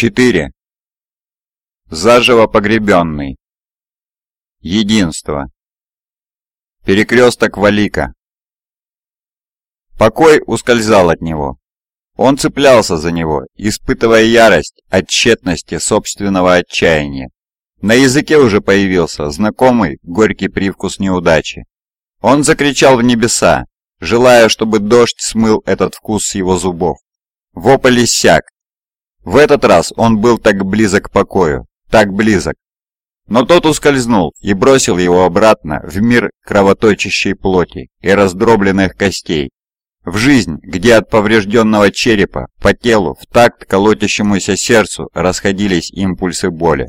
4. Заживо погребенный. Единство. Перекресток Валика. Покой ускользал от него. Он цеплялся за него, испытывая ярость от тщетности собственного отчаяния. На языке уже появился знакомый горький привкус неудачи. Он закричал в небеса, желая, чтобы дождь смыл этот вкус с его зубов. Вопль иссяк, в этот раз он был так близок к покою, так близок. Но тот ускользнул и бросил его обратно в мир кровоточащей плоти и раздробленных костей, в жизнь, где от поврежденного черепа по телу в такт колотящемуся сердцу расходились импульсы боли.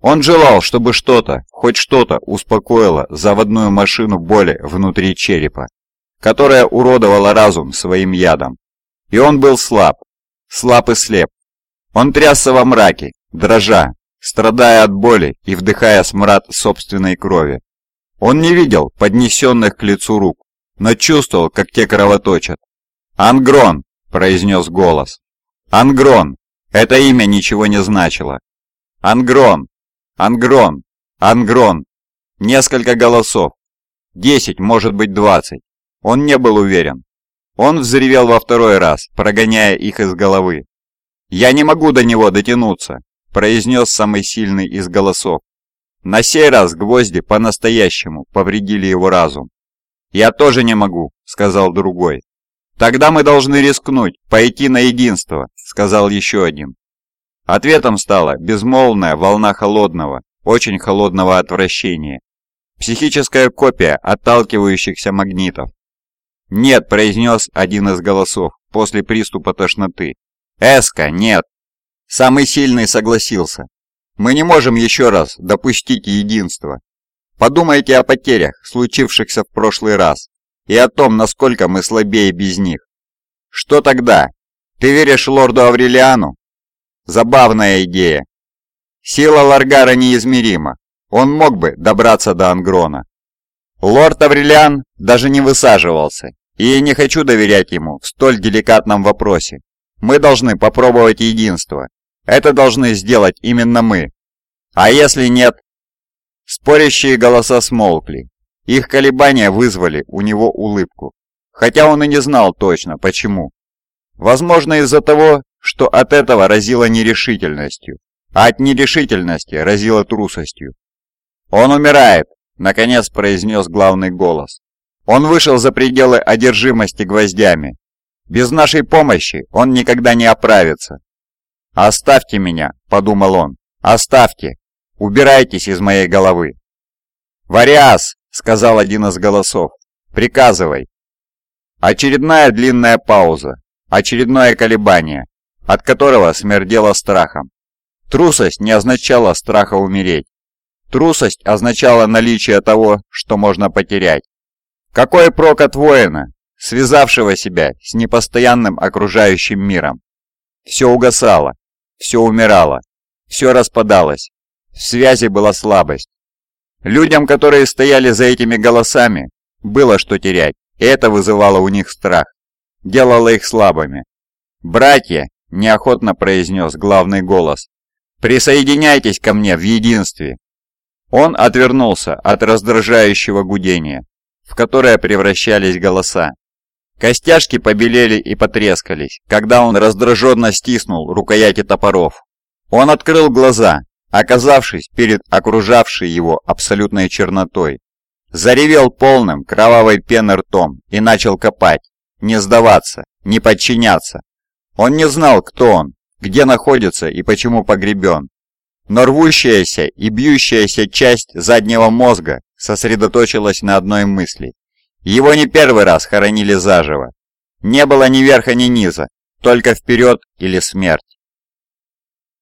Он желал, чтобы что-то, хоть что-то успокоило заводную машину боли внутри черепа, которая уродовала разум своим ядом. И он был слаб, слаб и слеп, он трясся во мраке, дрожа, страдая от боли и вдыхая смрад собственной крови. Он не видел поднесенных к лицу рук, но чувствовал, как те кровоточат. «Ангрон!» – произнес голос. «Ангрон!» Это имя ничего не значило. «Ангрон! Ангрон! Ангрон!» Несколько голосов. Десять, может быть, двадцать. Он не был уверен. Он взревел во второй раз, прогоняя их из головы. «Я не могу до него дотянуться», – произнес самый сильный из голосов. На сей раз гвозди по-настоящему повредили его разум. «Я тоже не могу», – сказал другой. «Тогда мы должны рискнуть, пойти на единство», – сказал еще один. Ответом стала безмолвная волна холодного, очень холодного отвращения. Психическая копия отталкивающихся магнитов. «Нет», – произнес один из голосов после приступа тошноты. «Эска, нет!» Самый сильный согласился. «Мы не можем еще раз допустить единства. Подумайте о потерях, случившихся в прошлый раз, и о том, насколько мы слабее без них. Что тогда? Ты веришь лорду Аврелиану? Забавная идея. Сила Ларгара неизмерима. Он мог бы добраться до Ангрона. Лорд Аврелиан даже не высаживался, и я не хочу доверять ему в столь деликатном вопросе. Мы должны попробовать единство. Это должны сделать именно мы. А если нет? Спорящие голоса смолкли. Их колебания вызвали у него улыбку. Хотя он и не знал точно, почему. Возможно, из-за того, что от этого разило нерешительностью, а от нерешительности разило трусостью. «Он умирает», — наконец произнес главный голос. Он вышел за пределы одержимости гвоздями, без нашей помощи он никогда не оправится. «Оставьте меня», — подумал он, — «оставьте, убирайтесь из моей головы». «Вариас», — сказал один из голосов, — «приказывай». Очередная длинная пауза, очередное колебание, от которого смердело страхом. Трусость не означала страха умереть. Трусость означала наличие того, что можно потерять. Какой прок от воина, связавшего себя с непостоянным окружающим миром. Все угасало, все умирало, все распадалось, в связи была слабость. Людям, которые стояли за этими голосами, было что терять, и это вызывало у них страх, делало их слабыми. «Братья!» – неохотно произнес главный голос. «Присоединяйтесь ко мне в единстве!» Он отвернулся от раздражающего гудения, в которое превращались голоса. Костяшки побелели и потрескались, когда он раздраженно стиснул рукояти топоров. Он открыл глаза, оказавшись перед окружавшей его абсолютной чернотой. Заревел полным кровавой пены ртом и начал копать, не сдаваться, не подчиняться. Он не знал, кто он, где находится и почему погребен. Но рвущаяся и бьющаяся часть заднего мозга сосредоточилась на одной мысли его не первый раз хоронили заживо. Не было ни верха, ни низа, только вперед или смерть.